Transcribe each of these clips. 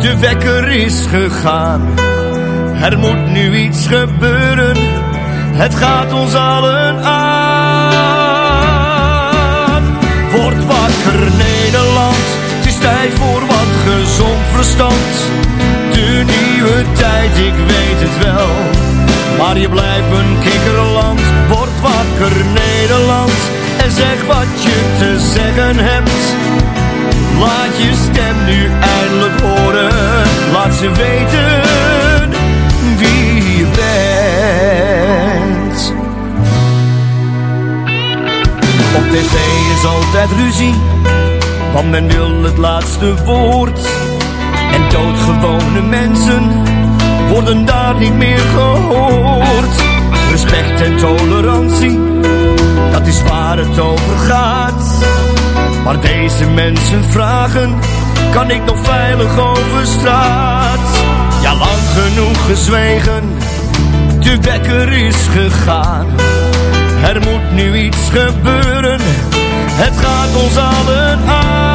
De wekker is gegaan. Er moet nu iets gebeuren. Het gaat ons allen aan. Word wakker Nederland. Het is tijd voor wat gezond verstand. De nieuwe tijd, ik weet het wel. Maar je blijft een kikkerland. Word wakker Nederland. En zeg wat je te zeggen hebt. Laat je stem nu eindelijk horen. Laat ze weten wie je bent. Op tv is altijd ruzie, want men wil het laatste woord. En doodgewone mensen worden daar niet meer gehoord. Respect en tolerantie, dat is waar het over gaat. Maar deze mensen vragen, kan ik nog veilig over straat? Ja, lang genoeg gezwegen, de wekker is gegaan. Er moet nu iets gebeuren, het gaat ons allen aan.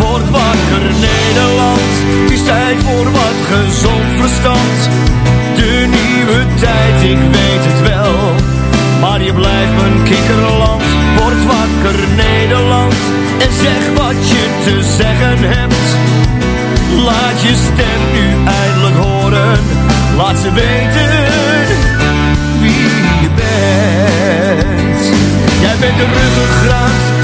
Word wakker Nederland, is tijd voor wat gezond verstand. De nieuwe tijd, ik weet het wel, maar je blijft mijn kikkerland. Word wakker Nederland, en zeg wat je te zeggen hebt. Laat je stem nu eindelijk horen, laat ze weten wie je bent. Jij bent de ruggengraat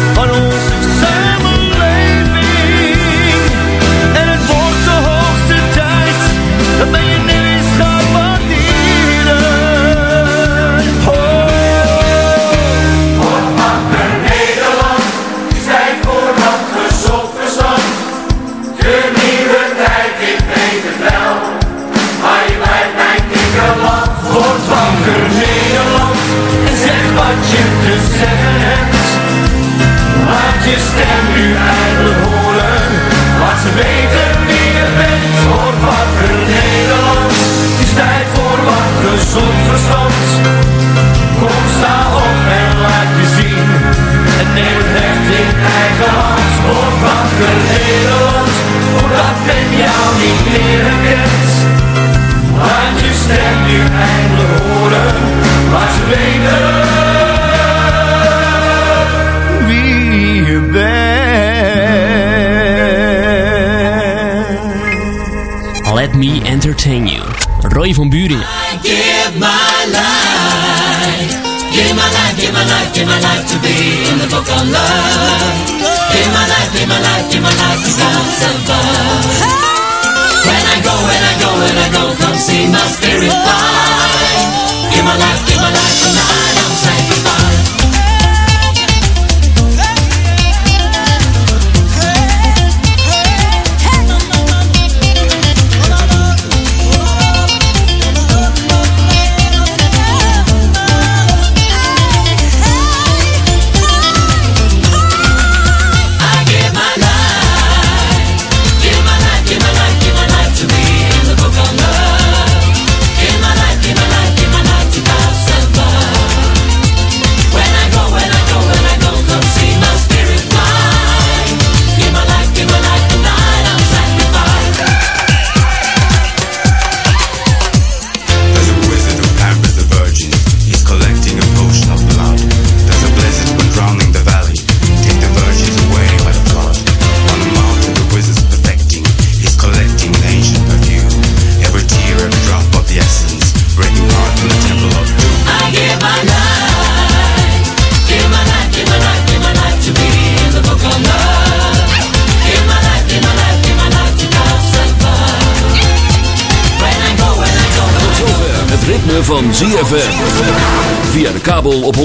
ZFM. Via de kabel op 104.5.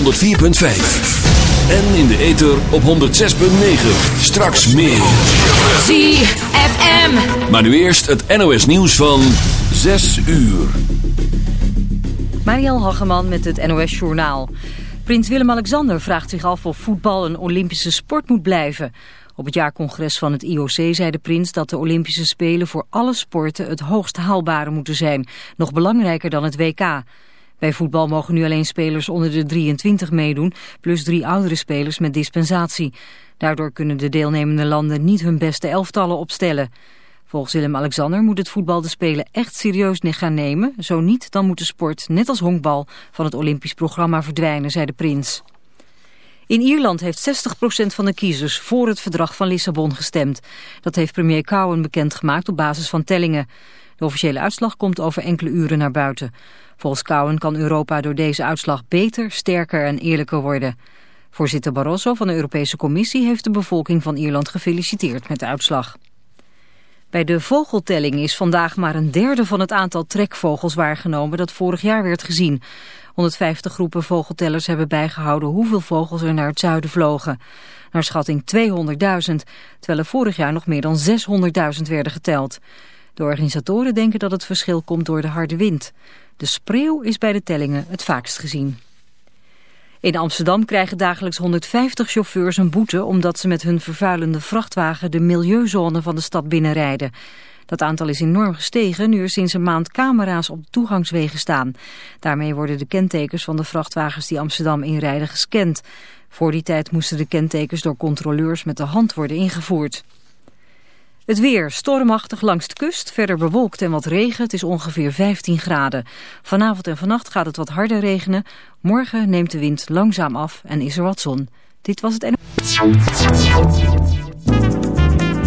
En in de ether op 106.9. Straks meer. ZFM. Maar nu eerst het NOS nieuws van 6 uur. Mariel Hageman met het NOS Journaal. Prins Willem-Alexander vraagt zich af of voetbal een Olympische sport moet blijven. Op het jaarcongres van het IOC zei de prins dat de Olympische Spelen voor alle sporten het hoogst haalbare moeten zijn. Nog belangrijker dan het WK. Bij voetbal mogen nu alleen spelers onder de 23 meedoen, plus drie oudere spelers met dispensatie. Daardoor kunnen de deelnemende landen niet hun beste elftallen opstellen. Volgens Willem-Alexander moet het voetbal de Spelen echt serieus gaan nemen. Zo niet, dan moet de sport, net als honkbal, van het Olympisch programma verdwijnen, zei de prins. In Ierland heeft 60% van de kiezers voor het verdrag van Lissabon gestemd. Dat heeft premier Cowen bekendgemaakt op basis van tellingen. De officiële uitslag komt over enkele uren naar buiten. Volgens Cowen kan Europa door deze uitslag beter, sterker en eerlijker worden. Voorzitter Barroso van de Europese Commissie heeft de bevolking van Ierland gefeliciteerd met de uitslag. Bij de vogeltelling is vandaag maar een derde van het aantal trekvogels waargenomen dat vorig jaar werd gezien. 150 groepen vogeltellers hebben bijgehouden hoeveel vogels er naar het zuiden vlogen. Naar schatting 200.000, terwijl er vorig jaar nog meer dan 600.000 werden geteld. De organisatoren denken dat het verschil komt door de harde wind. De spreeuw is bij de tellingen het vaakst gezien. In Amsterdam krijgen dagelijks 150 chauffeurs een boete... omdat ze met hun vervuilende vrachtwagen de milieuzone van de stad binnenrijden. Dat aantal is enorm gestegen nu er sinds een maand camera's op toegangswegen staan. Daarmee worden de kentekens van de vrachtwagens die Amsterdam inrijden gescand. Voor die tijd moesten de kentekens door controleurs met de hand worden ingevoerd. Het weer stormachtig langs de kust, verder bewolkt en wat regen. Het is ongeveer 15 graden. Vanavond en vannacht gaat het wat harder regenen. Morgen neemt de wind langzaam af en is er wat zon. Dit was het...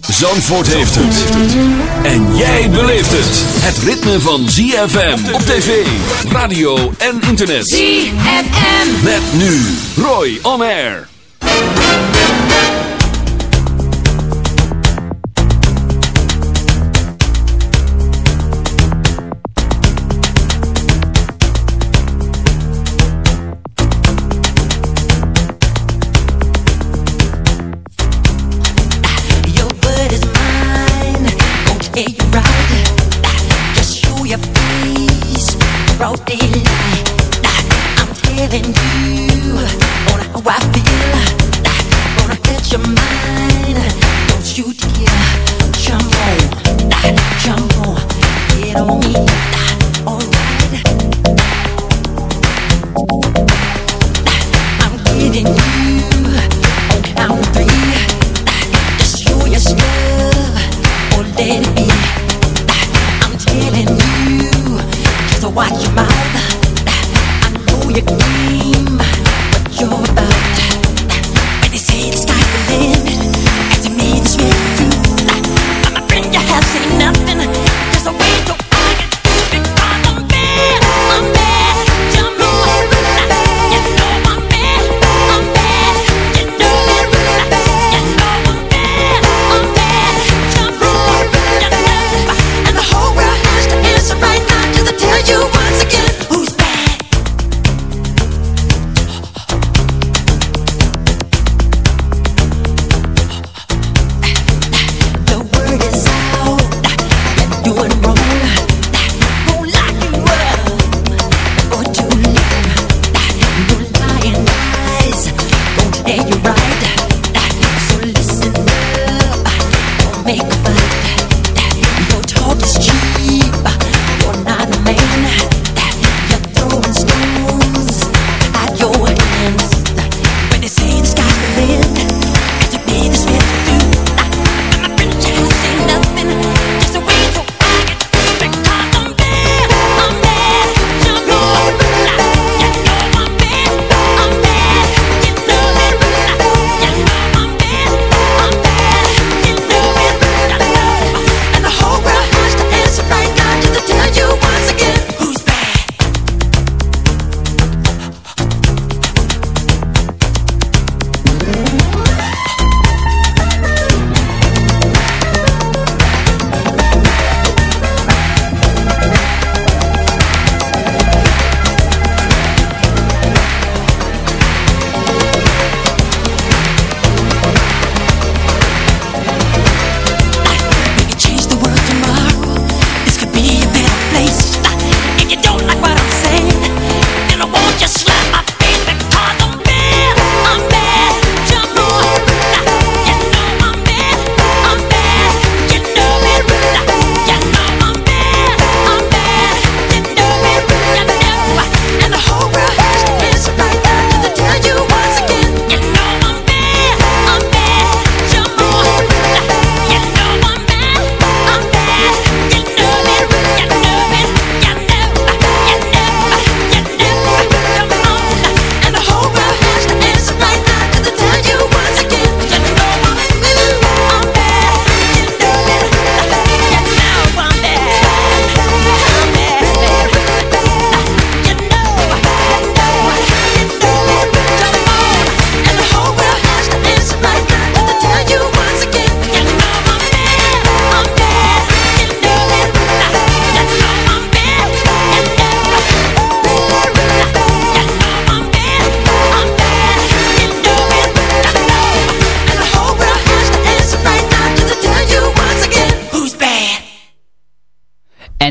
Zandvoort heeft het. En jij beleeft het. Het ritme van ZFM op tv, radio en internet. ZFM. Met nu Roy On Air. Broad daylight. I'm telling you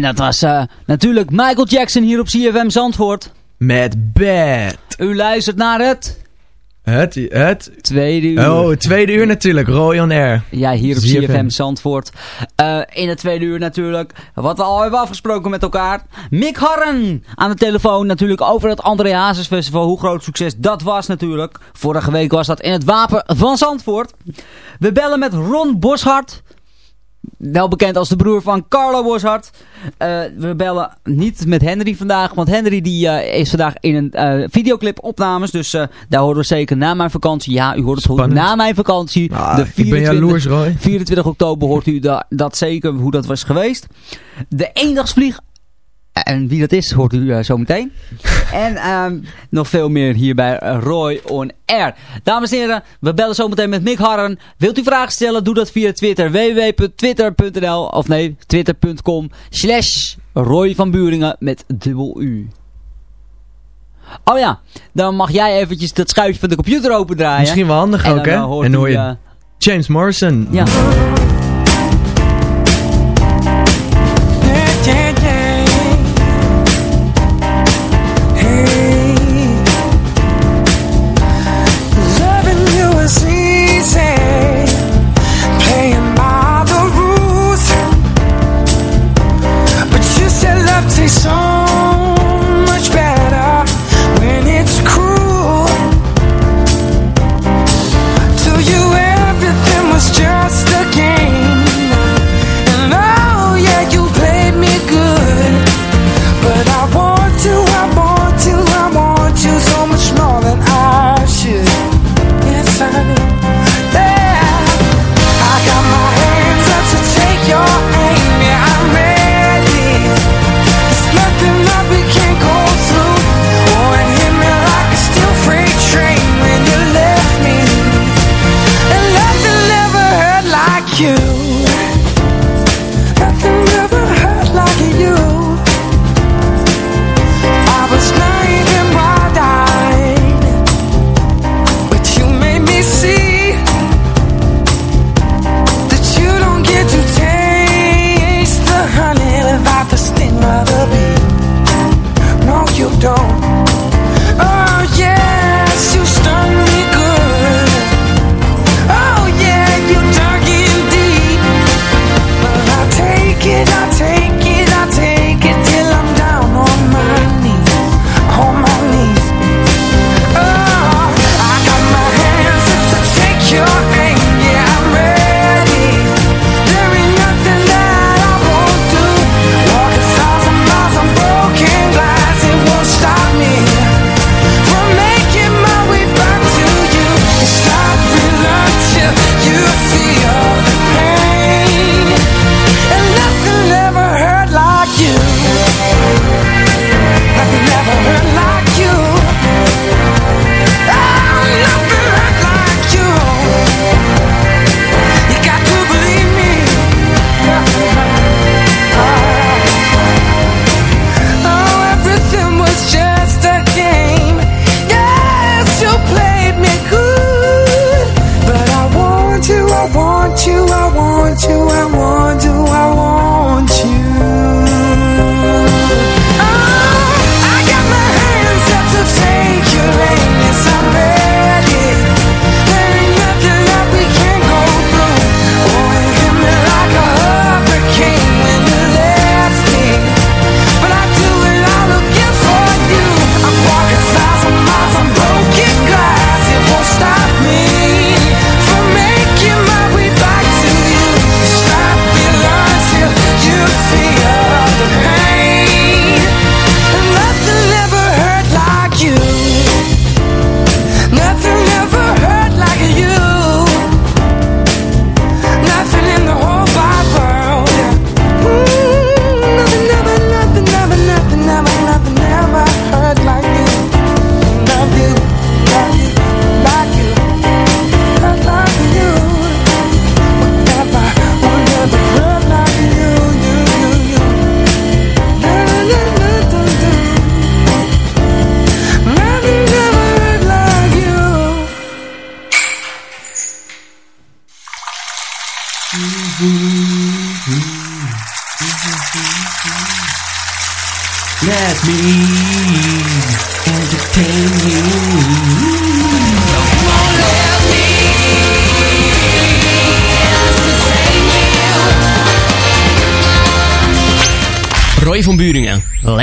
dat was uh, natuurlijk Michael Jackson hier op CFM Zandvoort. Met Bad. U luistert naar het... Het, het... Tweede uur. Oh, tweede uur natuurlijk. Roy on Air. Ja, hier op CFM, Zandvoort. Uh, in het tweede uur natuurlijk. Wat we al hebben afgesproken met elkaar. Mick Harren aan de telefoon natuurlijk over het André Hazes Festival. Hoe groot succes dat was natuurlijk. Vorige week was dat in het Wapen van Zandvoort. We bellen met Ron Boshart wel bekend als de broer van Carlo Boshart. Uh, we bellen niet met Henry vandaag, want Henry die, uh, is vandaag in een uh, videoclip opnames. Dus daar horen we zeker na mijn vakantie. Ja, u hoort het goed. Na mijn vakantie. Ah, de 24, ik ben jaloers, Roy. 24 oktober hoort u da dat zeker, hoe dat was geweest. De eendagsvlieg en wie dat is, hoort u uh, zo meteen. en um, nog veel meer hier bij Roy on Air. Dames en heren, we bellen zo meteen met Mick Harren. Wilt u vragen stellen, doe dat via Twitter. www.twitter.nl of nee, twitter.com slash Roy van Buringen met dubbel U. Oh ja, dan mag jij eventjes dat schuifje van de computer opendraaien. Misschien wel handig ook, hè? en dan hoor je uh, James Morrison. Ja.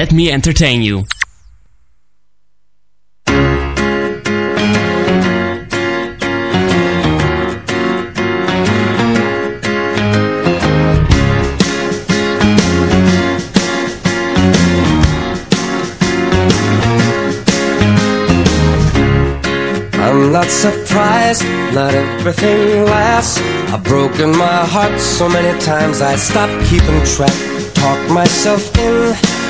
Let Me Entertain You. I'm not surprised, not everything lasts. I've broken my heart so many times I stopped keeping track. Talk myself in,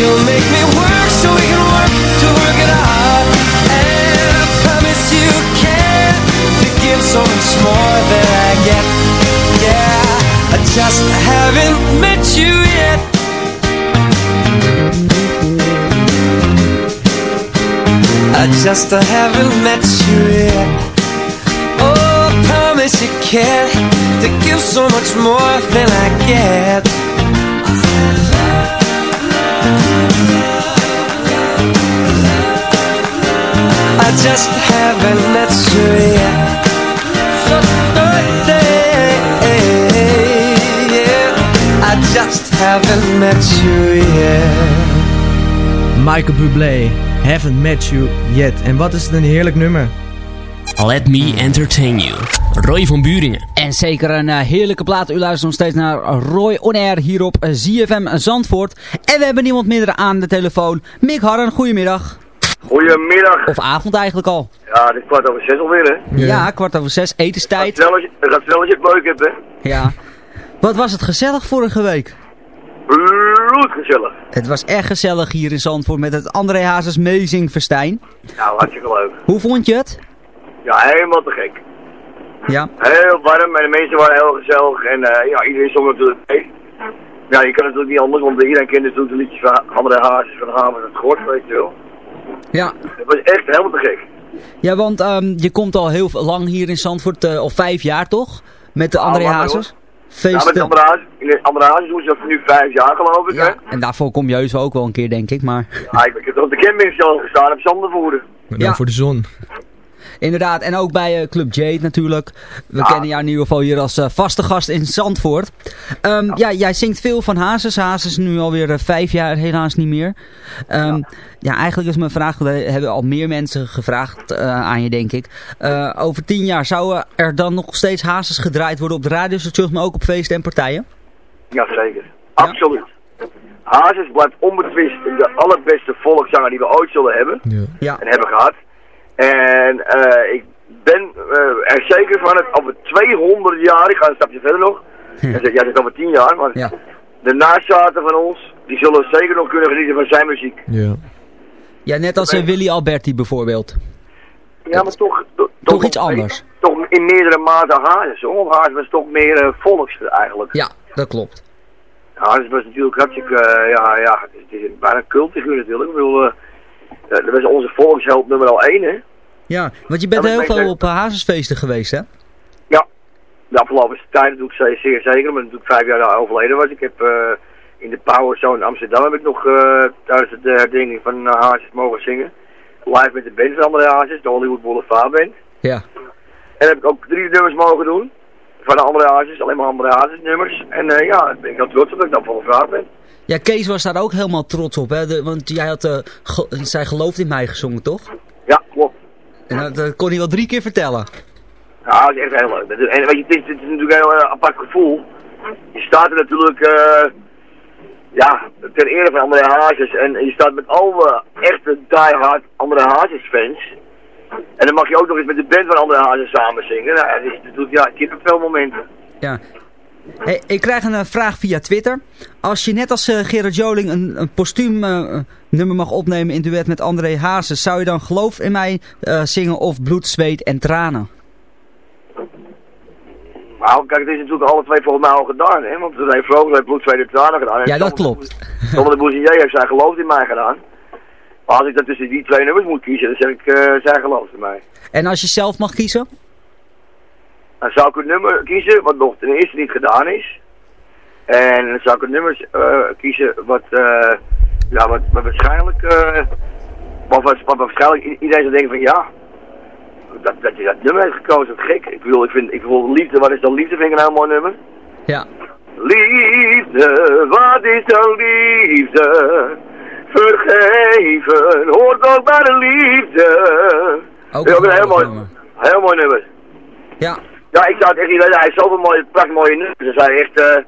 you'll make me work so we can work to work it out. And I promise you can to give so much more than I get. Yeah, I just haven't met you yet. I just haven't met you yet. Oh, I promise you can to give so much more than I get. Just haven't met you yet. So birthday, yeah. I just haven't met you yet. Michael Bublé, Haven't Met You Yet. En wat is het een heerlijk nummer. Let Me Entertain You. Roy van Buringen. En zeker een uh, heerlijke plaat. U luistert nog steeds naar Roy On Air hier op ZFM Zandvoort. En we hebben niemand minder aan de telefoon. Mick Harren, goedemiddag. Goedemiddag. Of avond eigenlijk al. Ja, het is kwart over zes alweer, hè? Ja, kwart over zes, etenstijd. Het gaat snel als je het, gaat snel als je het leuk hebt, hè? Ja. Wat was het gezellig vorige week? Bloedgezellig. Het was echt gezellig hier in Zandvoort met het André Hazes Mezing Festijn. Nou, hartstikke leuk. Hoe vond je het? Ja, helemaal te gek. Ja. Heel warm en de mensen waren heel gezellig en uh, ja, iedereen stond natuurlijk mee. Ja, je kan het natuurlijk niet anders, want iedereen kent natuurlijk de liedjes van André Hazes van Hamers het Gort, weet je wel. Ja. Dat was echt helemaal te gek. Ja, want ehm, je komt al heel lang hier in Zandvoort, eh, al vijf jaar toch? Met de André Hazes. Ja, met de André Hazes, in de André Hazes doen ze dat nu vijf jaar geloof ik, hè? Ja, en daarvoor kom je heus wel ook wel een keer, denk ik. Maar Ja, ik, ik heb op de camping zelf gestaan op Zandervoerder. Maar dan Ja. voor de zon. Inderdaad, en ook bij eh, Club Jade natuurlijk. We kennen jou in ieder geval hier als eh, vaste gast in Zandvoort. Ehm, ja. jij zingt veel van Hazes. Hazes nu alweer eh, vijf jaar helaas niet meer. Ehm, ja. eigenlijk is mijn vraag, we hebben al meer mensen gevraagd eh, aan je denk ik. Eh, over tien jaar zouden er dan nog steeds Hazes gedraaid worden op de radiostations, maar ook op feesten en partijen? Jazeker, absoluut. Hazes blijft onbetwist de allerbeste volkszanger die we ooit zullen hebben. Ja. En hebben gehad. En eh, ik ben eh, er zeker van het over 200 jaar, ik ga een stapje verder nog. Jij zegt- Jij zegt over 10 jaar, maar Ja. de nazaten van ons, die zullen zeker nog kunnen genieten van zijn muziek. Ja. Ja, net als eh, Willy Alberti bijvoorbeeld. Ja, maar toch... to- Toch iets anders. Toch in meerdere mate Hazes, Hazes was toch meer volks eigenlijk. Ja, dat klopt. Hazes was natuurlijk hartstikke, ja, ja, het is bijna een cultfiguur natuurlijk. Ik bedoel, eh, eh, dat was onze volksheld nummer al één, hè. Ja, want je bent heel ik veel op eh, Hazesfeesten geweest, hè? Ja, de afgelopen tijd doe ik zeer, zeer zeker, maar natuurlijk vijf jaar overleden was. Ik heb eh, in de Power Zone in Amsterdam heb ik nog eh, tijdens de herdenking van uh, Hazes mogen zingen. Live met de band van andere Hazes, de Hollywood Boulevard Band. Ja. En heb ik ook drie nummers mogen doen. Van de andere Hazes, alleen maar andere Hazes nummers. En ja, ben ik heel trots op dat ik dat voor gevraagd ben. Ja, Kees was daar ook helemaal trots op, hè? De- want jij had, ge- zij gelooft in mij gezongen, toch? Ja, klopt. En dat, dat kon hij wel drie keer vertellen. Ja, dat is echt heel leuk. En weet je, het is, het is natuurlijk een heel eh, apart gevoel. Je staat er natuurlijk, eh, ja, ter ere van André Hazes. En je staat met alle echte diehard André Hazes fans. En dan mag je ook nog eens met de band van André Hazes samen zingen. Nou, dat is natuurlijk, ja, ik heb veel momenten. Ja. Hey, ik krijg een eh, vraag via Twitter. Als je net als eh, Gerard Joling een, een postuum eh, nummer mag opnemen in duet met André Hazes, zou je dan Geloof in mij zingen of Bloed, Zweet en Tranen? Maar kijk, het is natuurlijk alle twee volgens mij al gedaan, hè. Want René Vroger heeft Bloed, Tweede Tranen gedaan. Ja, dat klopt. Thomas de Bouzinier heeft zijn geloof in mij gedaan. Maar als ik dan tussen die twee nummers moet kiezen, dan zeg ik eh zijn geloof in mij. En als je zelf mag kiezen? Dan zou ik een nummer kiezen wat nog ten eerste niet gedaan is. En dan zou ik een nummer eh, kiezen wat, eh, ja, wat, wat waarschijnlijk, eh, wat, wat, wat waarschijnlijk i- iedereen zou denken van ja, dat, dat je dat nummer heeft gekozen, wat gek. Ik bedoel, ik vind, ik bedoel, liefde, wat is dan liefde, vind ik een heel mooi nummer. Ja. Liefde, wat is dan liefde? Vergeven, hoort ook bij de liefde. Ook een heel mooi, heel mooi nummer. Ja. Ja, ik zou het echt niet weten. Hij heeft zoveel mooie, prachtig mooie nummers. Dus hij echt eh,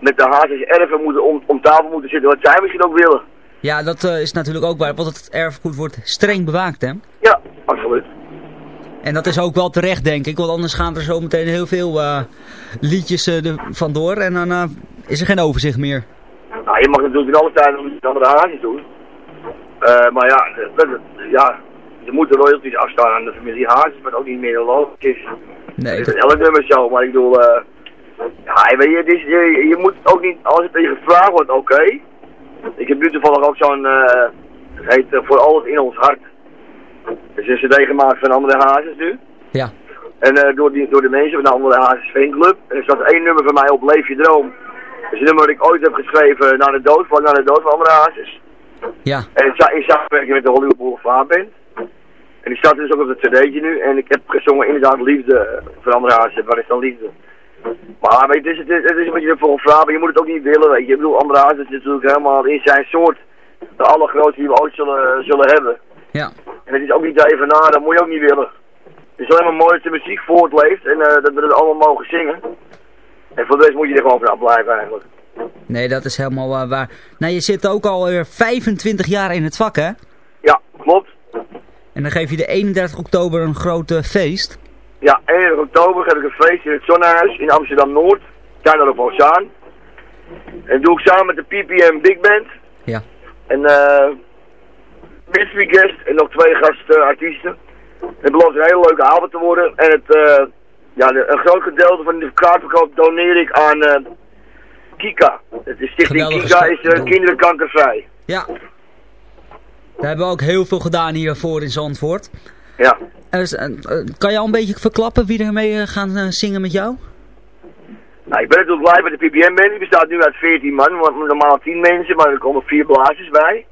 met de hazes erven moeten om, om tafel moeten zitten, wat zij misschien ook willen. Ja, dat eh, is natuurlijk ook waar, want het erfgoed wordt streng bewaakt, hè? Ja, absoluut. En dat is ook wel terecht, denk ik, want anders gaan er zo meteen heel veel eh, liedjes er vandoor en dan is er geen overzicht meer. Nou, je mag natuurlijk in alle tijden iets andere hazes doen. Maar ja, dat, ja, je moet de royalties afstaan aan de familie Hazes, wat ook niet meer logisch is. Nee, Het is elk nummer zo, maar ik bedoel, eh ja, weet je, het is, je, je moet ook niet, als het je gevraagd wordt, oké. Ik heb nu toevallig ook zo'n, eh het heet eh, Voor Altijd In Ons Hart. Het is een cd gemaakt van andere hazes nu. Ja. En door, die, door de mensen van de andere hazes fanclub. En er staat één nummer van mij op Leef Je Droom. Dat is een nummer dat ik ooit heb geschreven na de dood, vlak na de dood van andere hazes. Ja. En in samenwerking met de Hollywood Boulevard Band. En die staat dus ook op het cd'tje nu. En ik heb gezongen inderdaad liefde voor andere hazes. Wat is dan liefde? Maar weet je, het is, het is, een beetje voor een vraag, maar je moet het ook niet willen, weet je. Ik bedoel, andere hazes is natuurlijk helemaal in zijn soort de allergrootste die we ooit zullen, zullen hebben. Ja. En het is ook niet te even na, dat moet je ook niet willen. Het is alleen maar mooi dat de muziek voortleeft en eh, dat we het allemaal mogen zingen. En voor de rest moet je er gewoon vanaf blijven eigenlijk. Nee, dat is helemaal eh, waar. Nou, je zit ook alweer 25 jaar in het vak, hè? Ja, klopt. En dan geef je de 31 oktober een groot feest. Ja, 1 oktober heb ik een feest in het Zonnehuis in Amsterdam-Noord. Tuin op Oceaan. En dat doe ik samen met de PPM Big Band. Ja. En eh mystery guest en nog twee gastartiesten. het belooft een hele leuke avond te worden. En het, eh, ja, een groot gedeelte van de kaartverkoop doneer ik aan eh, Kika. Het is Stichting Kika is uh, kinderkankervrij. Ja. Daar hebben we ook heel veel gedaan hiervoor in Zandvoort. Ja. Eh, eh, kan je al een beetje verklappen wie er mee eh, gaan zingen met jou? Nou, ik ben natuurlijk blij met de PBM band. Die bestaat nu uit 14 man, want normaal 10 mensen, maar er komen vier blazers bij.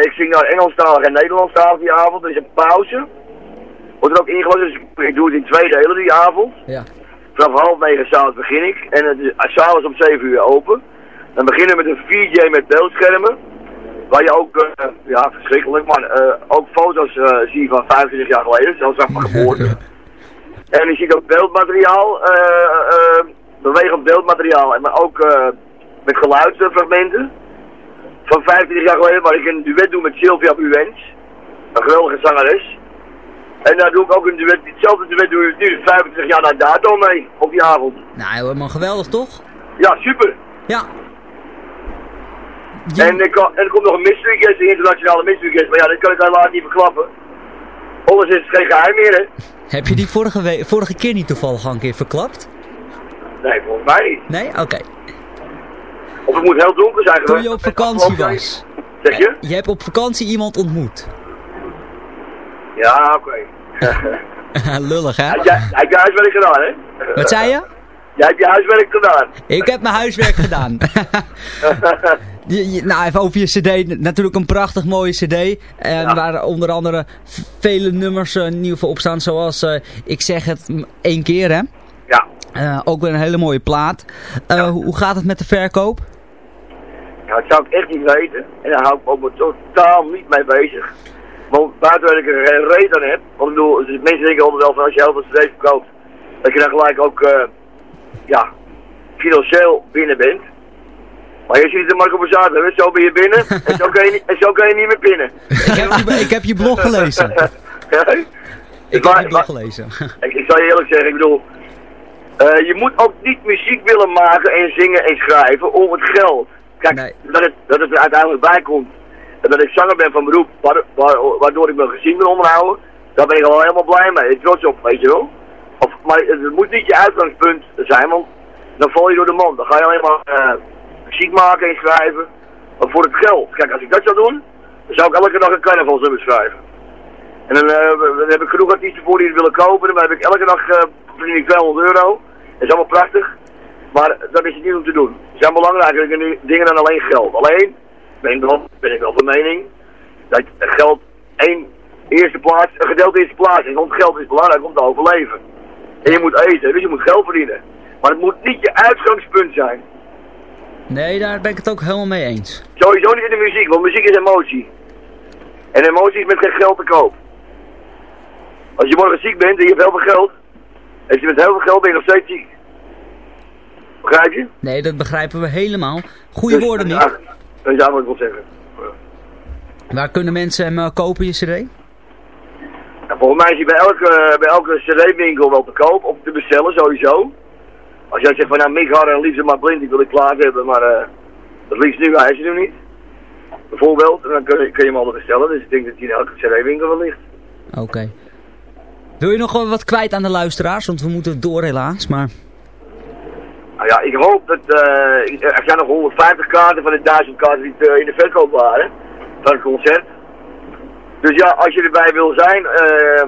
Ik zing nou Engelstalig en Nederlandstalig die avond. Er is een pauze. Wordt er ook ingelost, dus ik- doe het in twee delen die avond. Ja. Vanaf half negen s'avonds begin ik. En het is s'avonds om 7 uur open. Dan beginnen we met een 4J met beeldschermen. Waar je ook, eh, ja verschrikkelijk, maar eh, ook foto's eh, zie van 25 jaar geleden, zelfs van mijn geboorte. En je ziet ook beeldmateriaal, bewegend beeldmateriaal, en maar ook met geluidsfragmenten. Van 25 jaar geleden, waar ik een duet doe met Sylvia Buwens. Een geweldige zangeres. En daar doe ik ook een duet, hetzelfde duet doe ik nu 25 jaar na dato mee, op die avond. Nou, helemaal geweldig toch? Ja, super. Ja. En, er en er komt nog een mystery guest, een internationale mystery guest, maar ja, dat kan ik helaas niet verklappen. Anders is het geen geheim meer, hè? Heb je die vorige, we- vorige keer niet toevallig al een keer verklapt? Nee, volgens mij niet. Nee? Oké. Of het moet heel donker zijn Toen geweest. je op vakantie was. Zeg je? Je hebt op vakantie iemand ontmoet. Ja, oké. Lullig hè? Jij, heb je huiswerk gedaan, hè? Wat zei je? Jij hebt je huiswerk gedaan. Ik heb mijn huiswerk gedaan. Je- je- nou, even over je cd. Natuurlijk een prachtig mooie cd. En waar onder andere vele nummers eh, in ieder geval op staan. Zoals, eh, ik zeg het één keer hè. Ja. Eh, ook weer een hele mooie plaat. Eh, hoe- gaat het met de verkoop? Ja, dat zou ik echt niet weten. En daar hou ik me ook totaal niet mee bezig. Want buiten ik er geen reet aan heb. Want ik bedoel, mensen denken altijd wel van als je heel veel cd's verkoopt. Dat je dan gelijk ook, eh, ja, financieel binnen bent. Maar je ziet de Marco Bazzato, hè, zo ben je binnen en zo kan je, niet- en zo kan je niet meer binnen. Ik heb je, ik heb je blog gelezen. ik heb je blog gelezen. Ik, ik zal je eerlijk zeggen, ik bedoel, eh, je moet ook niet muziek willen maken en zingen en schrijven om het geld. Kijk, dat, het, dat het er uiteindelijk bij komt. En dat ik zanger ben van beroep, wa- wa- waardoor ik mijn gezin ben onderhouden, daar ben ik al helemaal blij mee, en trots op, weet je wel. Of, maar het moet niet je uitgangspunt zijn, want dan val je door de mond. Dan ga je alleen maar eh, muziek maken en schrijven, maar voor het geld. Kijk, als ik dat zou doen, dan zou ik elke dag een carnavalsnummer schrijven. En dan, eh, dan heb ik genoeg artiesten voor die het willen kopen. Dan heb ik elke dag eh verdien ik 200 euro. Dat is allemaal prachtig. Maar dat is het niet om te doen. Het zijn belangrijke dingen dan alleen geld. Alleen ben wel, ben ik wel van mening dat geld één eerste plaats, een gedeelte eerste plaats is. Want geld is belangrijk om te overleven. En je moet eten, dus je moet geld verdienen. Maar het moet niet je uitgangspunt zijn. Nee, daar ben ik het ook helemaal mee eens. Sowieso niet in de muziek, want muziek is emotie. En emotie is met geen geld te koop. Als je morgen ziek bent en je hebt heel veel geld, en je met heel veel geld ben je nog steeds ziek. Begrijp je? Nee, dat begrijpen we helemaal. Goeie Dus, woorden, ja, Mick. Dat is wat ik wil zeggen. Waar kunnen mensen hem eh, kopen, je cd? En volgens mij is hij bij elke, bij elke cd-winkel wel te koop, of te bestellen sowieso. Als jij zegt van nou Mick Harren, liefst maar blind, die wil ik klaar hebben, maar eh het liefst nu, hij is er nu niet. Bijvoorbeeld, en dan kun je, kun je hem altijd bestellen, dus ik denk dat hij in elke cd-winkel wel ligt. Oké. Wil je nog wel wat kwijt aan de luisteraars? Want we moeten door helaas, maar... Nou ja, ik hoop dat, ik- er zijn nog 150 kaarten van de 1000 kaarten die eh, in de verkoop waren, van het concert. Dus ja, als je erbij wil zijn, eh,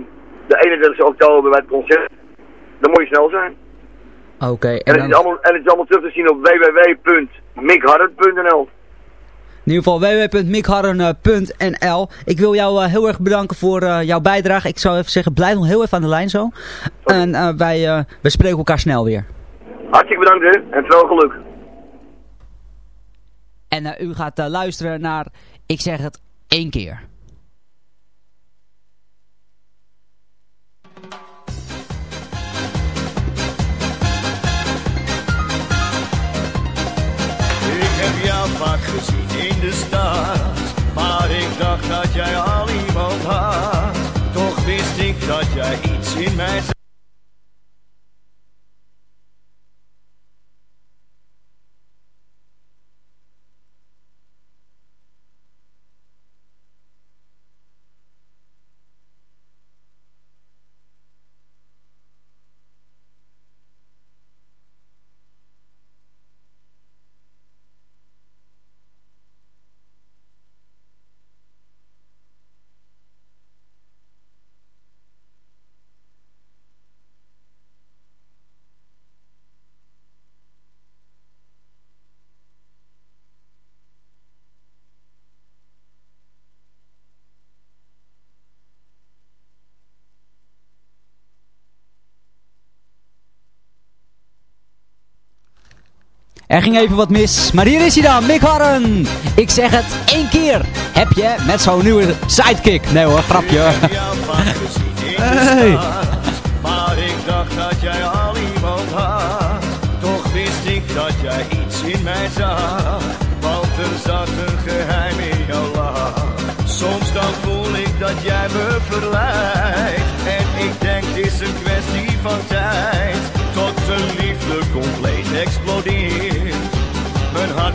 de 31 oktober bij het concert, dan moet je snel zijn. Oké, En, en het, dan... is allemaal, en het is allemaal terug te zien op www.mickharren.nl In ieder geval www.mickharren.nl Ik wil jou eh, heel erg bedanken voor eh, jouw bijdrage. Ik zou even zeggen, blijf nog heel even aan de lijn zo. En wij, wij spreken elkaar snel weer. Hartstikke bedankt hè, en veel geluk. En u gaat luisteren naar, ik zeg het, één keer. Heb jou vaak gezien in de stad, maar ik dacht dat jij al iemand had. Toch wist ik dat jij iets in mij. Er ging even wat mis, maar hier is hij dan, Mick Harren. Ik zeg het één keer. Heb je met zo'n nieuwe sidekick? Nee hoor, grapje. Hey. Maar ik dacht dat jij al iemand had. Toch wist ik dat jij iets in mij zag. Want er zat een geheim in jouw lach. Soms dan voel ik dat jij me verleidt. En ik denk het is een kwestie van tijd. Tot de liefde compleet explodeert.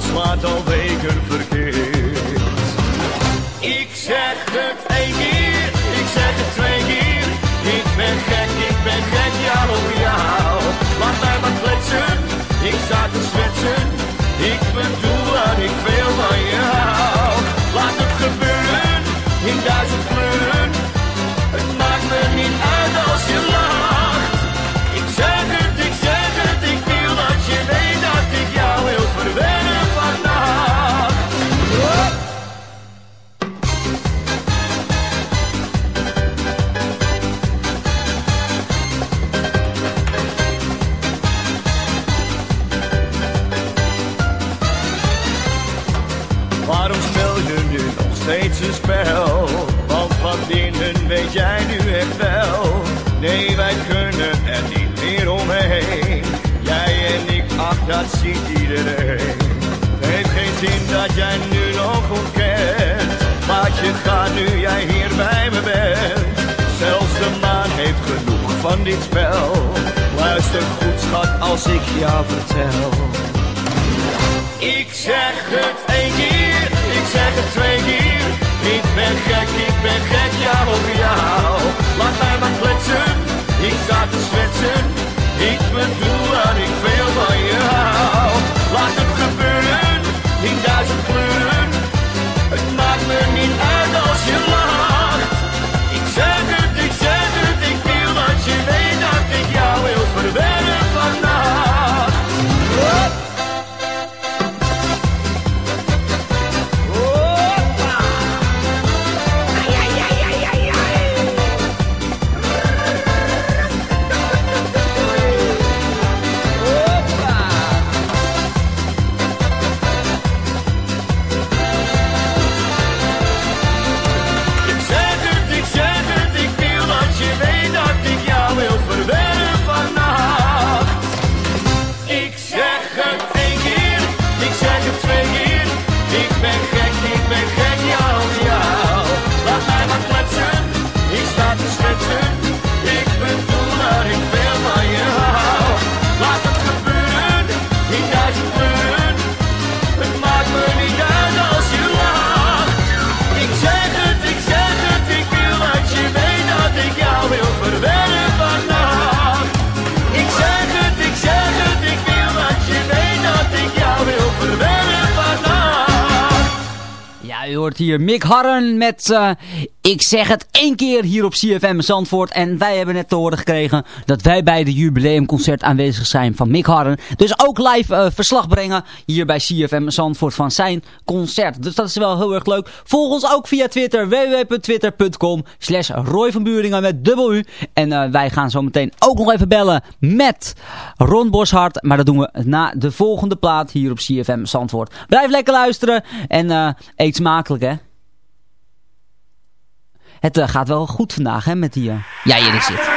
Slaat al weken verkeerd. Ik zeg het één keer, ik zeg het twee keer. Ik ben gek, ik ben gek, ja op jou. Laat mij maar kletsen, ik sta te zwetsen. Ik bedoel hier Mick Harren met eh, Ik zeg het één keer hier op CFM Zandvoort. En wij hebben net te horen gekregen dat wij bij de jubileumconcert aanwezig zijn van Mick Harren. Dus ook live eh, verslag brengen hier bij CFM Zandvoort van zijn concert. Dus dat is wel heel erg leuk. Volg ons ook via Twitter www.twitter.com slash Roy van Buringen met dubbel U. En eh, wij gaan zo meteen ook nog even bellen met Ron Boshart. Maar dat doen we na de volgende plaat hier op CFM Zandvoort. Blijf lekker luisteren en eet smakelijk hè. Het eh, gaat wel goed vandaag hè met die... Ja, hier is het.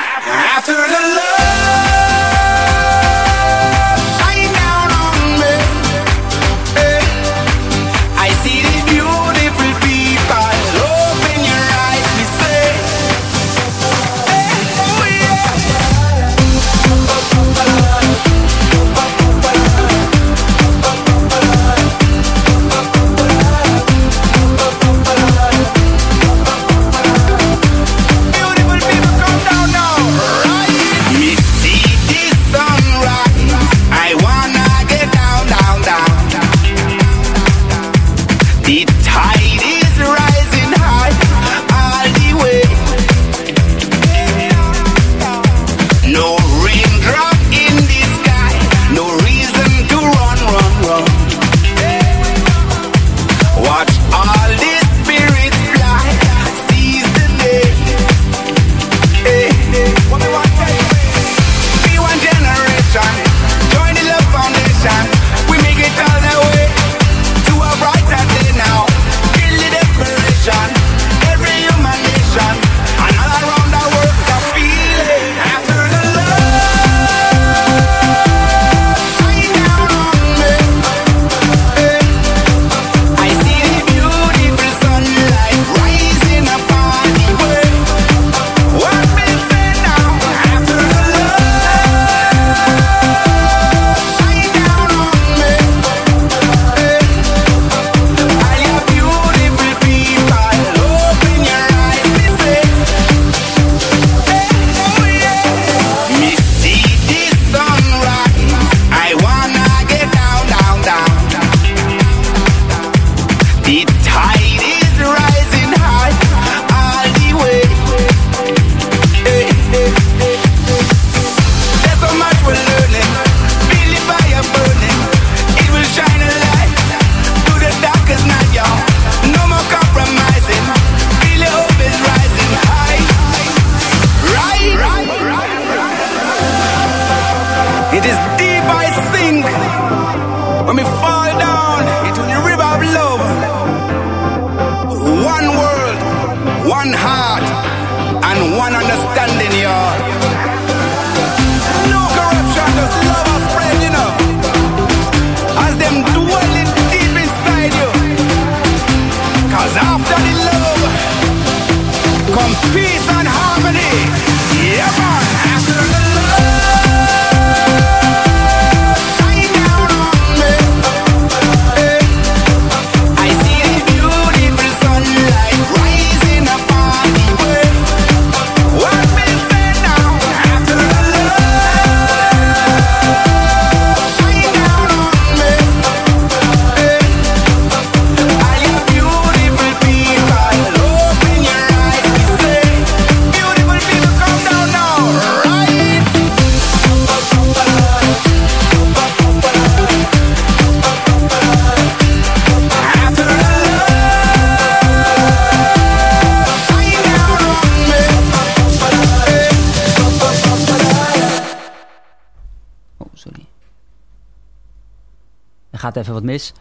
Even wat mis.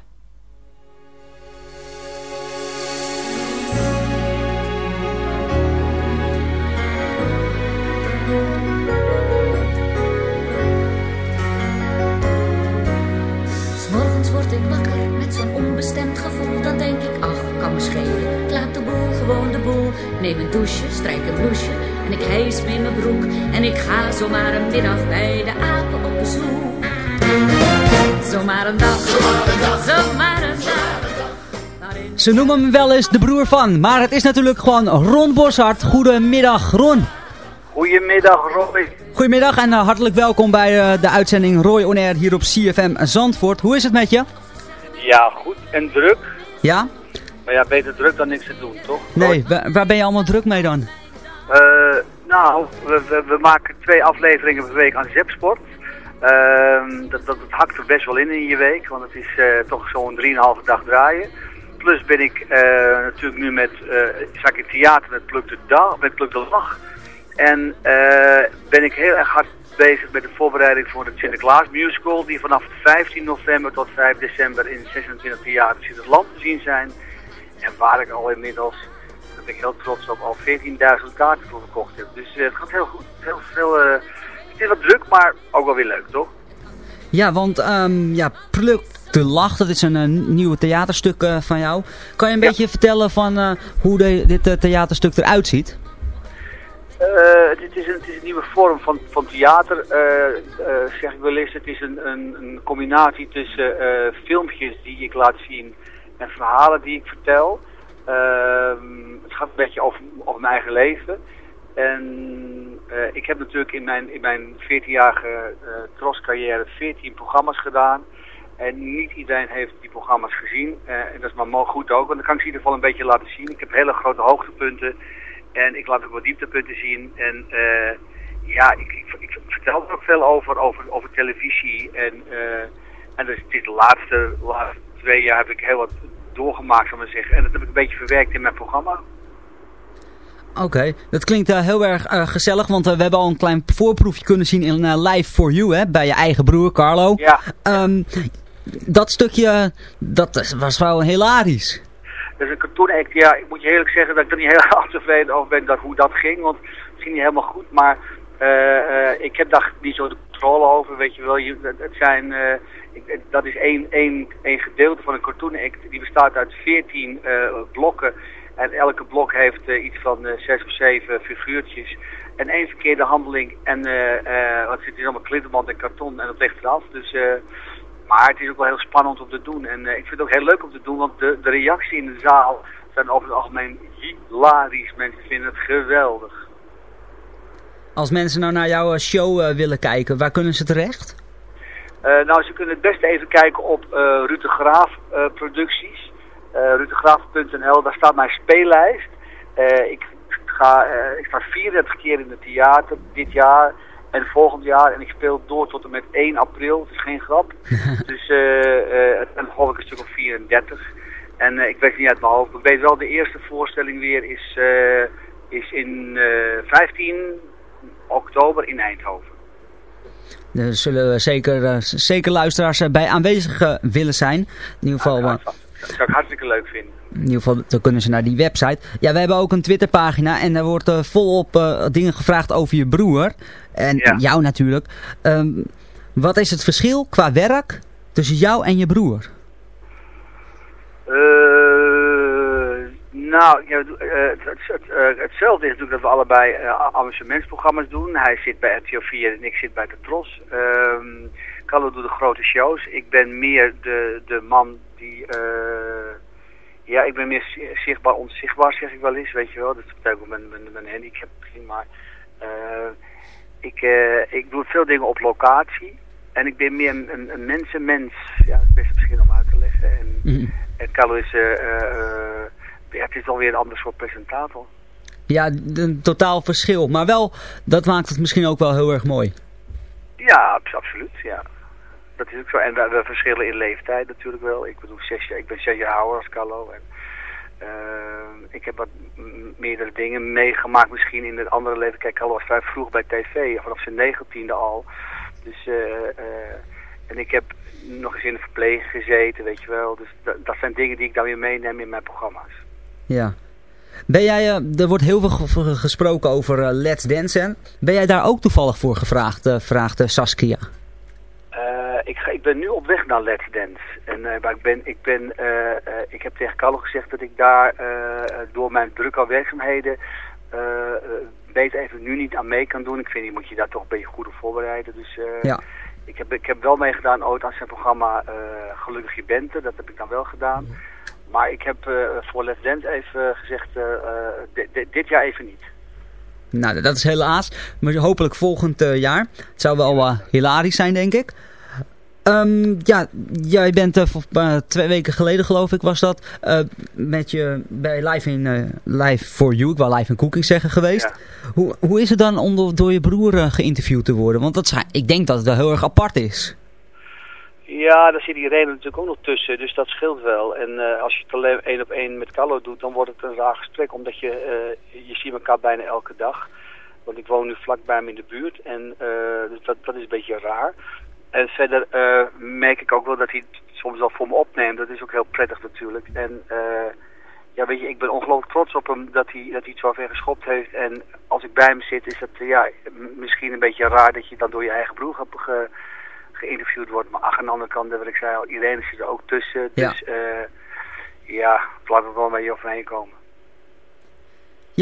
Ze noemen hem wel eens de broer van, maar het is natuurlijk gewoon Ron Boshart. Goedemiddag, Ron. Goedemiddag Roy. Goedemiddag en eh, hartelijk welkom bij eh, de uitzending Roy On Air hier op CFM Zandvoort. Hoe is het met je? Ja, goed en druk. Ja? Maar ja, beter druk dan niks te doen, toch? Nee, wa- waar ben je allemaal druk mee dan? Eh, nou, we, we, we maken twee afleveringen per week aan Zepsport. Ehm, dat, dat, dat hakt er best wel in in je week, want het is toch zo'n 3,5 dag draaien. Plus ben ik eh, natuurlijk nu met, eh sta ik in theater met Pluk de, dag, met Pluk de Lach. En eh, ben ik heel erg hard bezig met de voorbereiding voor de Sinterklaas musical. Die vanaf 15 november tot 5 december in 26 theaters in het land te zien zijn. En waar ik al inmiddels, daar ben ik heel trots op, al 14.000 kaarten voor verkocht heb. Dus eh, het gaat heel goed. Heel veel, eh, het is wat druk, maar ook wel weer leuk, toch? Ja, want ehm, ja, Pluk de Lach, dat is een, eh, nieuwe theaterstuk eh, van jou. Kan je een beetje vertellen van eh, hoe de, dit theaterstuk eruit ziet? Dit is een, het is een nieuwe vorm van, van theater, zeg ik wel eens. Het is een, een, een combinatie tussen filmpjes die ik laat zien en verhalen die ik vertel. Ehm, het gaat een beetje over, over mijn eigen leven. En eh, ik heb natuurlijk in mijn, in mijn 14-jarige eh troscarrière 14 programma's gedaan. En niet iedereen heeft die programma's gezien. Eh, en dat is maar goed ook, want dan kan ik ze in ieder geval een beetje laten zien. Ik heb hele grote hoogtepunten. En ik laat ook wat dieptepunten zien. En ja, ik, ik, ik vertel er ook veel over, over, over televisie. En, en dus dit laatste, laatste twee jaar heb ik heel wat doorgemaakt, zal ik maar zeggen. En dat heb ik een beetje verwerkt in mijn programma. Oké, dat klinkt eh, heel erg eh, gezellig, want eh, we hebben al een klein voorproefje kunnen zien in Live for You, hè, bij je eigen broer Carlo. Ja. Ehm, dat stukje, dat was wel hilarisch. Dus een cartoon act, ja, ik moet je eerlijk zeggen dat ik er niet heel tevreden over ben dat hoe dat ging. Want het ging niet helemaal goed, maar ik heb daar niet zo de controle over, weet je wel. Je, het, zijn, ik, dat is één, één, één gedeelte van een cartoon act. Die bestaat uit 14 eh, blokken. En elke blok heeft eh, iets van eh, zes of zeven figuurtjes. En één verkeerde handeling. En eh, want het is allemaal klittenband en karton en dat ligt eraf. Dus... maar het is ook wel heel spannend om te doen. En ik vind het ook heel leuk om te doen, want de, de reactie in de zaal zijn over het algemeen hilarisch. Mensen vinden het geweldig. Als mensen nou naar jouw show willen kijken, waar kunnen ze terecht? Nou, ze kunnen het beste even kijken op Ruud de Graaf producties. Uh, ruuddegraaf.nl, daar staat mijn speellijst. Eh, ik, ga, eh, ik sta 34 keer in het theater dit jaar en volgend jaar. En ik speel door tot en met 1 april, het is geen grap. dus eh eh en geloof ik een stuk of 34. En eh, ik weet niet uit mijn hoofd. Ik weet wel, de eerste voorstelling weer is, eh, is in eh 15 oktober in Eindhoven. Er zullen zeker, eh, zeker luisteraars eh, bij aanwezig eh, willen zijn. In ieder geval, eh, Dat zou ik hartstikke leuk vinden. In ieder geval, dan kunnen ze naar die website. Ja, we hebben ook een Twitterpagina en daar wordt uh, volop uh, dingen gevraagd over je broer. En ja. jou natuurlijk. Um, wat is het verschil qua werk tussen jou en je broer? Uh, nou, hetzelfde is natuurlijk dat we allebei amusementsprogramma's doen. Hij zit bij RTO 4 en ik zit bij de Tros. Carlo doet de grote shows. Ik ben meer de, de man die... Ja, ik ben meer zichtbaar, onzichtbaar, zeg ik wel eens, weet je wel. Dat betekent ook mijn, mijn, mijn handicap misschien, maar... Uh, ik, uh, ik doe veel dingen op locatie. En ik ben meer een, een, een mensenmens. Ja, dat is best misschien om uit te leggen. En, mm. en Carlo is... Uh, ja, het is alweer een ander soort presentator. Ja, een totaal verschil. Maar wel, dat maakt het misschien ook wel heel erg mooi. Ja, absoluut, ja dat is ook zo. En we, verschillen in leeftijd natuurlijk wel. Ik bedoel, zes jaar, ik ben zes jaar ouder als Carlo. En, uh, ik heb wat meerdere dingen meegemaakt misschien in het andere leven. Kijk, Carlo was vrij vroeg bij tv, vanaf zijn negentiende al. Dus, uh, uh, en ik heb nog eens in de verpleging gezeten, weet je wel. Dus dat, dat zijn dingen die ik dan weer meeneem in mijn programma's. Ja. Ben jij, er wordt heel veel gesproken over Let's Dance. Ben jij daar ook toevallig voor gevraagd, vraagt Saskia? Ik, ga, ik ben nu op weg naar Let's Dance. En, uh, maar ik, ben, ik, ben, uh, uh, ik heb tegen Carlo gezegd dat ik daar door mijn druk aan werkzaamheden beter even nu niet aan mee kan doen. Ik vind, je moet je daar toch een beetje goed op voorbereiden. Dus ja. ik, heb, ik heb wel meegedaan ooit aan zijn programma Gelukkig je bent. Dat heb ik dan wel gedaan. Maar ik heb voor Let's Dance even gezegd, dit jaar even niet. Nou, dat is helaas. Maar hopelijk volgend jaar. Het zou wel hilarisch zijn, denk ik. Um, ja, jij bent uh, twee weken geleden geloof ik was dat, uh, met je bij Live in uh, Live for You, ik wou Live in Cooking zeggen geweest. Hoe, hoe is het dan om door je broer geïnterviewd te worden? Want dat, ik denk dat het wel heel erg apart is. Ja, daar zit iedereen natuurlijk ook nog tussen, dus dat scheelt wel. En als je het alleen één op één met Carlo doet, dan wordt het een raar gesprek, omdat je, je ziet elkaar bijna elke dag. Want ik woon nu vlak bij hem in de buurt en dus dat, dat is een beetje raar. En verder uh, merk ik ook wel dat hij het soms wel voor me opneemt. Dat is ook heel prettig natuurlijk. En uh, ja, weet je, ik ben ongelooflijk trots op hem dat hij, dat hij het zo ver geschopt heeft. En als ik bij hem zit is het ja, misschien een beetje raar dat je dan door je eigen broer ge, geïnterviewd wordt. Maar ach, aan de andere kant, wat ik zei al, iedereen zit er ook tussen. Dus ja, uh, ja laten we wel met je overheen komen.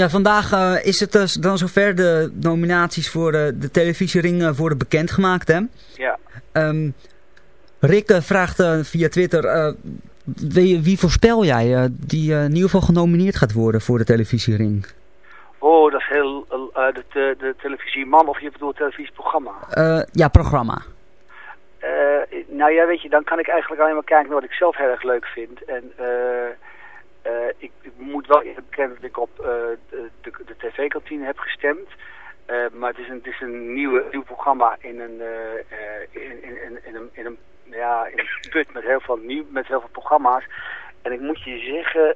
Ja, vandaag uh, is het uh, dan zover de nominaties voor de, de televisiering uh, worden bekendgemaakt, hè? Ja. Um, Rick vraagt via Twitter, wie, wie, voorspel jij die in ieder geval genomineerd gaat worden voor de televisiering? Oh, dat is heel, de, de, de televisieman of je bedoelt televisieprogramma? ja, programma. nou ja, weet je, dan kan ik eigenlijk alleen maar kijken naar wat ik zelf heel erg leuk vind. En... eh uh, ik, moet wel bekennen dat ik op uh, de, de, de tv-kantine heb gestemd. Uh, maar het is een, het is een nieuwe, nieuw programma in een, in, in, in, in, een, in, een, ja, in een put met heel, veel nieuw, met heel veel programma's. En ik moet je zeggen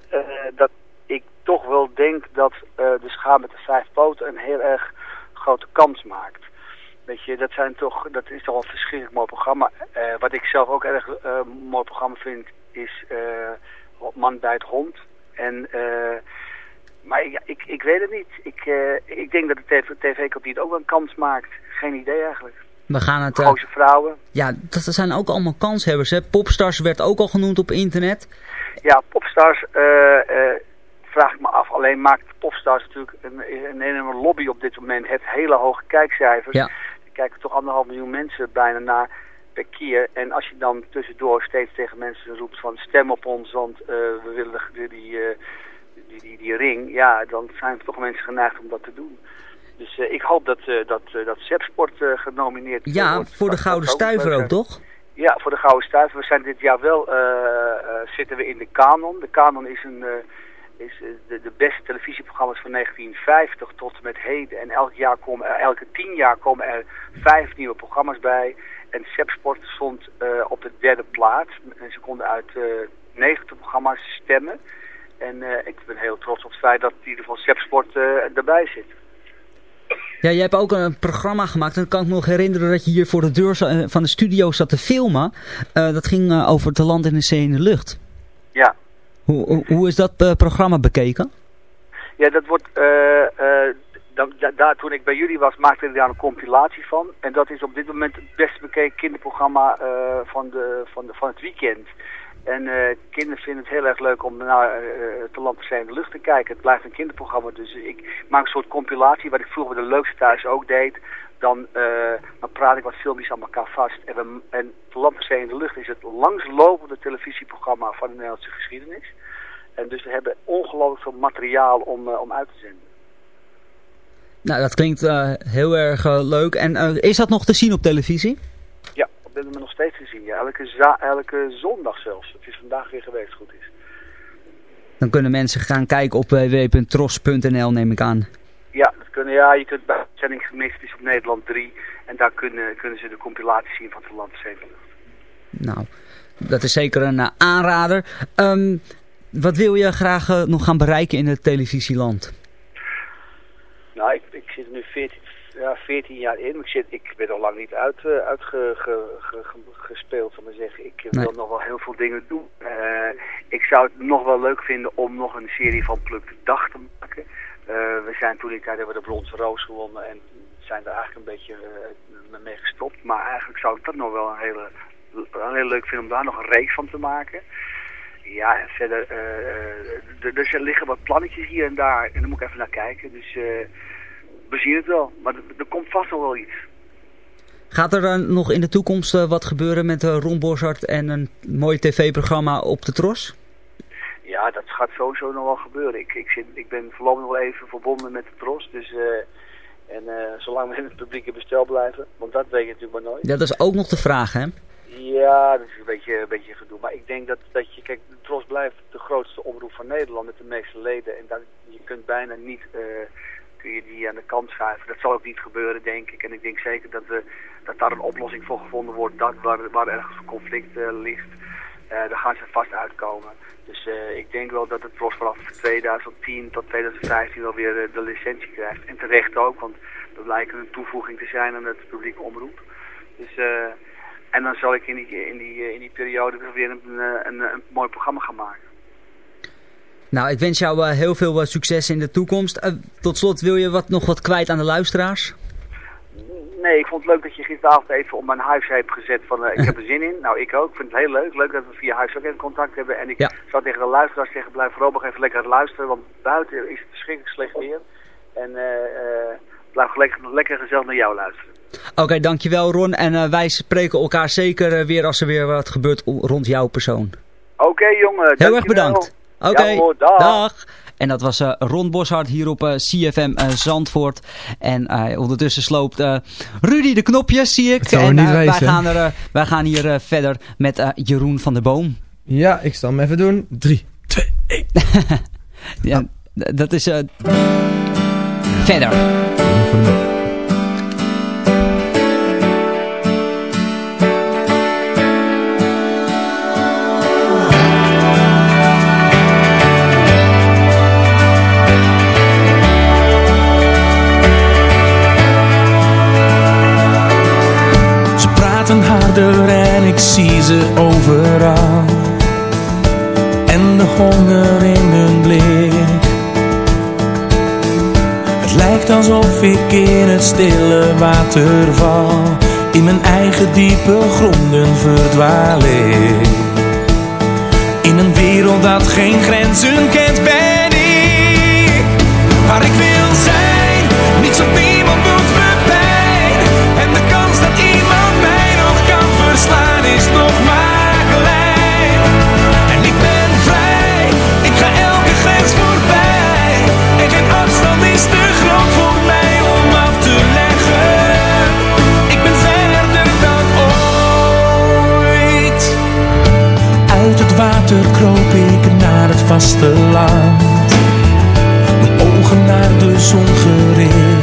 dat ik toch wel denk dat de schaam met de vijf poten een heel erg grote kans maakt. Weet je, dat, zijn toch, dat is toch een verschrikkelijk mooi programma. wat ik zelf ook erg mooi programma vind is man bij het hond. En, uh, maar ik, ik, ik, weet het niet. Ik, uh, ik denk dat de tv-kantine TV ook wel een kans maakt. Geen idee eigenlijk. We gaan het... Uh, vrouwen. Ja, dat zijn ook allemaal kanshebbers. Hè? Popstars werd ook al genoemd op internet. Ja, Popstars vraag ik me af. Alleen maakt Popstars natuurlijk een, een enorme lobby op dit moment. Het hele hoge kijkcijfers. Ja. Er kijken toch anderhalf miljoen mensen bijna naar per keer. En als je dan tussendoor steeds tegen mensen roept van stem op ons, want uh, we willen die, die, uh, die, die, die, ring, ja, dan zijn toch mensen geneigd om dat te doen. Dus uh, ik hoop dat, dat, dat Sepsport genomineerd ja, wordt. Ja, voor de Gouden Stuiver ook, toch? Ja, voor de Gouden Stuiver. We zijn dit jaar wel, zitten we in de Canon. De Canon is een is de, de, beste televisieprogramma's van 1950 tot en met heden. En elk jaar komen er, elke tien jaar komen er vijf nieuwe programma's bij. En Sepsport stond uh, op de derde plaats. En ze konden uit uh, eh, 90 programma's stemmen. En uh, ik ben heel trots op het feit dat in ieder geval Sepsport erbij zit. Ja, je hebt ook een programma gemaakt. En dan kan ik me nog herinneren dat je hier voor de deur van de studio zat te filmen. dat ging over het land en de zee in de lucht. Ja, Hoe, hoe, hoe is dat eh, programma bekeken? Ja, dat wordt... daar, toen ik bij jullie was, maakte ik daar een compilatie van. En dat is op dit moment het best bekeken kinderprogramma eh, van, de, van, de, het weekend. En eh, kinderen vinden het heel erg leuk om naar eh te land in de lucht te kijken. Het blijft een kinderprogramma, dus ik maak een soort compilatie, wat ik vroeger de leukste thuis ook deed. Dan, dan praat ik wat filmpjes aan elkaar vast. En, we, en land in de lucht is het langslopende televisieprogramma van de Nederlandse geschiedenis. En dus we hebben ongelooflijk veel materiaal om, om uit te zenden. Nou, dat klinkt eh, heel erg eh, leuk. En eh, is dat nog te zien op televisie? Ja, op dit moment nog steeds te zien. Ja. Elke, elke zondag zelfs. Het is vandaag weer geweest, goed is. Dan kunnen mensen gaan kijken op www.tros.nl neem ik aan. Ja, dat kunnen, ja, je kunt bij de zending gemist is op Nederland 3. En daar kunnen, kunnen ze de compilatie zien van het land Zevenlucht. Nou, dat is zeker een aanrader. Ehm, wat wil je graag nog gaan bereiken in het televisieland? Nou, ik, ik zit er nu 14, ja, 14 jaar in. Ik, zit, ik ben nog lang niet uit, uh, uitgespeeld, zal ik maar zeggen. Ik wil Nee. nog wel heel veel dingen doen. Eh, ik zou het nog wel leuk vinden om nog een serie van Pluk de Dag te maken. Eh, we zijn toen die tijd hebben we de Bronzen Roos gewonnen en zijn er eigenlijk een beetje eh, mee gestopt. Maar eigenlijk zou ik dat nog wel een hele, een heel leuk vinden om daar nog een reeks van te maken. Ja, en verder, eh, er- er liggen wat plannetjes hier en daar en daar moet ik even naar kijken. Dus eh, we zien het wel, maar er, komt vast nog wel iets. Gaat er dan nog in de toekomst eh, wat gebeuren met uh, Ron Boshart en een mooi tv-programma op de Tros? Ja, dat gaat sowieso nog wel gebeuren. Ik, ik, zit, ik ben voorlopig nog even verbonden met de Tros, dus... eh, en zolang we in het publieke bestel blijven, want dat weet je natuurlijk maar nooit. Ja, dat is ook nog de vraag, hè? Ja, dat is een beetje, een beetje gedoe. Maar ik denk dat, dat je, kijk, de Tros blijft de grootste omroep van Nederland met de meeste leden. En dat, je kunt bijna niet, kun je die aan de kant schuiven. Dat zal ook niet gebeuren, denk ik. En ik denk zeker dat, we, dat daar een oplossing voor gevonden wordt, dat waar, waar ergens een conflict eh, ligt. Eh, daar gaan ze vast uitkomen. Dus eh, ik denk wel dat het vanaf 2010 tot 2015 wel weer eh, de licentie krijgt. En terecht ook, want dat lijkt een toevoeging te zijn aan het publieke omroep. Dus... eh en dan zal ik in die, in die, in die periode weer een, een, een, mooi programma gaan maken. Nou, ik wens jou uh, heel veel uh, succes in de toekomst. Uh, tot slot, wil je wat, nog wat kwijt aan de luisteraars? Nee, ik vond het leuk dat je gisteravond even op mijn huis hebt gezet van ik heb er zin in. Nou, ik ook. Ik vind het heel leuk. Leuk dat we via huis ook even contact hebben. En ik ja. zou tegen de luisteraars zeggen, blijf vooral nog even lekker luisteren. Want buiten is het verschrikkelijk slecht weer. En blijf lekker, lekker gezellig naar jou luisteren. Oké, okay, dankjewel Ron. En uh, wij spreken elkaar zeker uh, weer als er weer wat gebeurt rond jouw persoon. Oké okay, jongen, Heel erg bedankt. Oké, okay, ja, dag. dag. En dat was uh, Ron Boshart hier op CFM Zandvoort. En ondertussen sloopt Rudy de knopjes, zie ik. en wij, gaan er, wij gaan hier verder met Jeroen van der Boom. Ja, ik zal hem even doen. 3, 2, 1. ja, dat is verder. Zie ze overal. En de honger in hun blik. Het lijkt alsof ik in het stille water val. In mijn eigen diepe gronden verdwaal ik. In een wereld dat geen grenzen kent ben ik. Waar ik wil zijn, niets op niemand doet vasteland. Mijn ogen naar de zon gericht.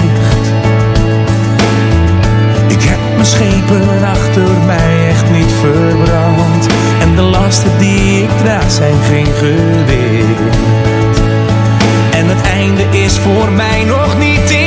Mijn schepen achter mij echt niet verbrand. En de lasten die ik draag zijn geen gewicht. En het einde is voor mij nog niet in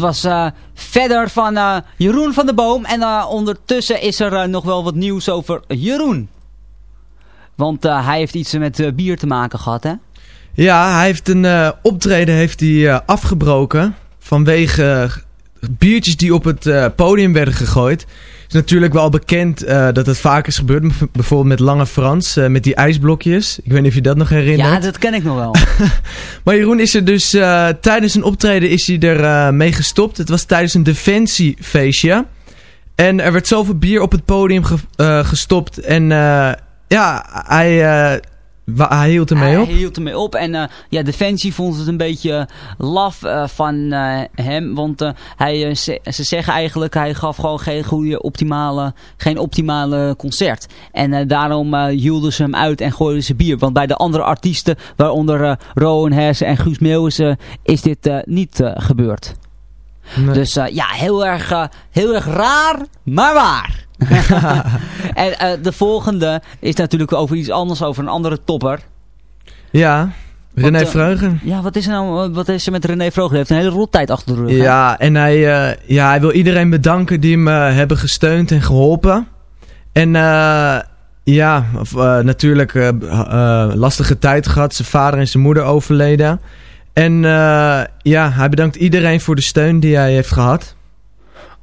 dat was eh, verder van eh, Jeroen van de Boom. En eh, ondertussen is er nog wel wat nieuws over Jeroen. Want hij heeft iets met bier te maken gehad, hè? Ja, hij heeft een optreden heeft hij, afgebroken vanwege biertjes die op het podium werden gegooid. Het is natuurlijk wel bekend eh, dat het vaak is gebeurd. Bijvoorbeeld met Lange Frans, eh, met die ijsblokjes. Ik weet niet of je dat nog herinnert. Ja, dat ken ik nog wel. Maar Jeroen is er dus eh, tijdens een optreden is hij er mee gestopt. Het was tijdens een defensiefeestje. En er werd zoveel bier op het podium ge- gestopt. En ja, hij, hij hield ermee Hij op. hield ermee op. En eh, ja, Defensie vond het een beetje laf eh, van eh, hem. Want hij, ze, ze zeggen eigenlijk, hij gaf gewoon geen goede optimale, geen optimale concert. En daarom hielden ze hem uit en gooiden ze bier. Want bij de andere artiesten, waaronder Rowan Hersen en Guus Meeuwissen, is dit niet gebeurd. Nee. Dus ja, heel erg, heel erg raar, maar waar. en eh, de volgende is natuurlijk over iets anders, over een andere topper. Ja, René Want, eh, Vreugen. Ja, wat is er nou eh, wat is er met René Vroger? Hij heeft een hele rottijd achter de rug. Ja, en hij, ja, hij wil iedereen bedanken die hem hebben gesteund en geholpen. En ja, of, natuurlijk lastige tijd gehad. Zijn vader en zijn moeder overleden. En ja, hij bedankt iedereen voor de steun die hij heeft gehad.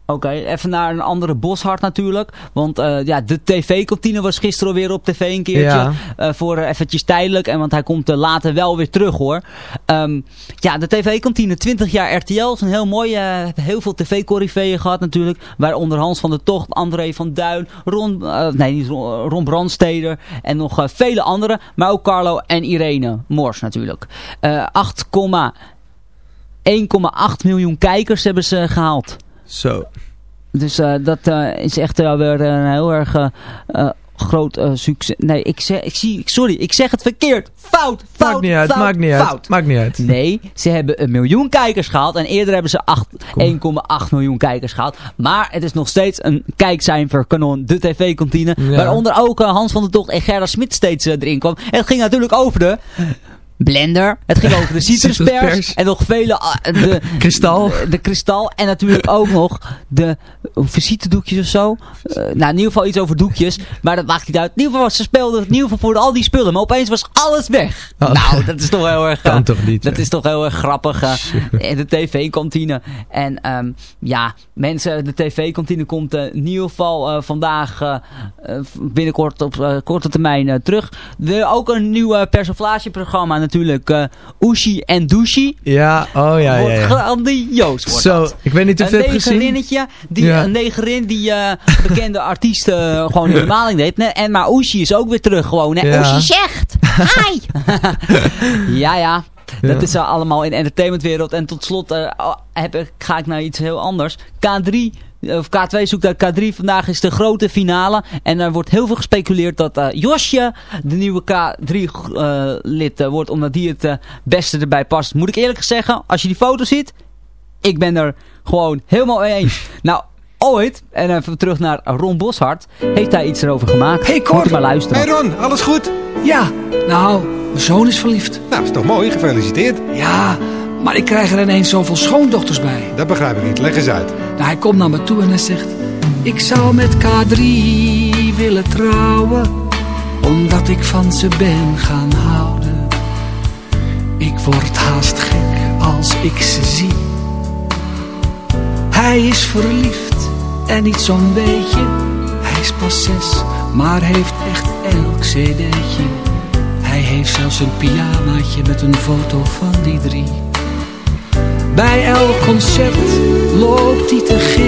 Oké, even naar een andere Boshart natuurlijk. Want eh, ja, de tv-kantine was gisteren alweer op tv een keertje. Ja. Eh, voor eh, eventjes tijdelijk. En want hij komt later wel weer terug hoor. Ehm, ja, de tv-kantine, 20 jaar RTL. is een heel mooi, heel veel tv-corriveeën gehad natuurlijk. Waaronder Hans van der Tocht, André van Duin, Ron, nee, niet Ron, Ron Brandsteder. En nog vele anderen. Maar ook Carlo en Irene Mors natuurlijk. Eh 8,1,8 miljoen kijkers hebben ze gehaald. Zo. Dus eh, dat eh, is echt wel weer een heel erg eh, groot succes. Nee, ik zeg, ik zie, sorry, ik zeg het verkeerd. Fout, fout, Maakt niet uit, fout, maakt niet uit. fout. Maakt niet uit. Nee, ze hebben een miljoen kijkers gehaald. En eerder hebben ze acht- 1,8 miljoen kijkers gehaald. Maar het is nog steeds een kijkcijfer kanon. De tv-kantine. Ja. Waaronder ook Hans van der Tocht en Gerda Smit steeds erin kwam. En het ging natuurlijk over de... Blender. Het ging over de citruspers. En nog vele... ah, de, Kristal. De, de kristal. En natuurlijk ook nog de visitedoekjes of zo. Eh, nou, in ieder geval iets over doekjes. Maar dat maakt niet uit. In ieder geval, ze speelden in ieder geval voor al die spullen. Maar opeens was alles weg. Oh. Nou, dat is toch heel erg... Kan toch niet, Dat hè? is toch heel erg grappig. eh, in de tv-kantine. En ehm, ja, mensen, de tv-kantine komt in ieder geval vandaag binnenkort op korte termijn terug. De, ook een nieuw persiflageprogramma natuurlijk. eh Ushi en Dushi. Ja, oh ja, ja, Wordt ja. grandioos wordt Zo, dat. ik weet niet of je Een het gezien. negerinnetje, die, Ja. een negerin die eh, bekende artiesten eh, gewoon in de maling deed. Nee, En, maar Ushi is ook weer terug gewoon. Hè? Ja. Ushi zegt, hi! ja, ja. Dat is allemaal in de entertainmentwereld. En tot slot oh, heb ik, ga ik naar iets heel anders. K3, eh, of K2 zoekt naar K3. Vandaag is de grote finale. En er wordt heel veel gespeculeerd dat eh, Josje de nieuwe K3-lid eh, wordt. Omdat die het eh, beste erbij past. Moet ik eerlijk zeggen, als je die foto ziet... Ik ben er gewoon helemaal mee eens. nou, ooit, en even terug naar Ron Boshart... heeft hij iets erover gemaakt. Hey, Cor. Moet je maar luisteren. Hey Ron, alles goed? Ja, nou, mijn zoon is verliefd. Nou, is toch mooi, gefeliciteerd. Ja, maar ik krijg er ineens zoveel schoondochters bij. Dat begrijp ik niet, leg eens uit. Nou, hij komt naar me toe en hij zegt... Ik zou met K3 willen trouwen, omdat ik van ze ben gaan houden. Ik word haast gek als ik ze zie. Hij is verliefd En niet zo'n beetje, hij is pas zes, maar heeft echt elk cd'tje. Hij heeft zelfs een pyjamaatje met een foto van die drie. Bij elk concert loopt hij te gillen